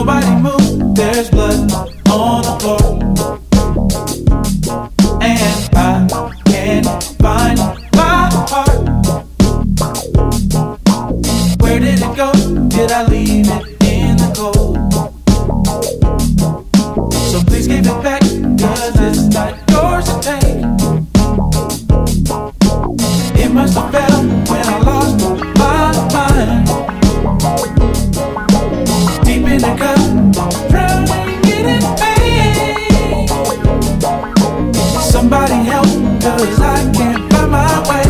Nobody move, there's blood on the floor. And I can't find my heart. Where did it go? Did I leave it in the cold? So please give it back, cause it's not yours to take. It must have been. help, cause I can't find my way.